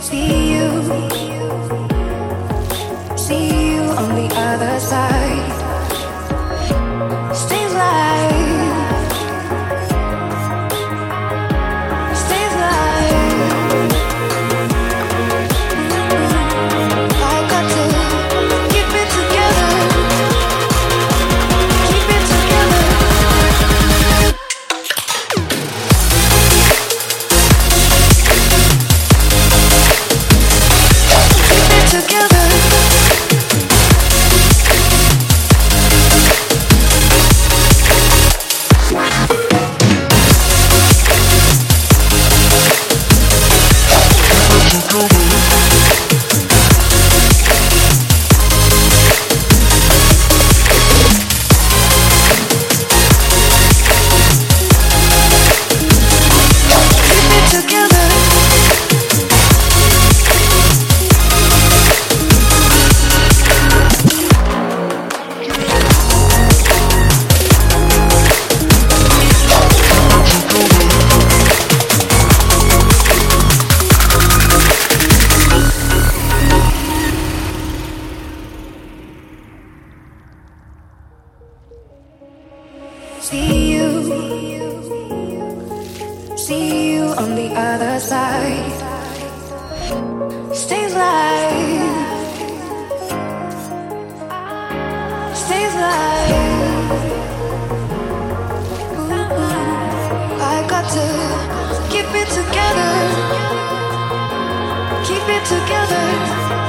see you, see you on the other side. See you, see you on the other side. Stay alive, stay alive. Ooh, I got to keep it together, keep it together.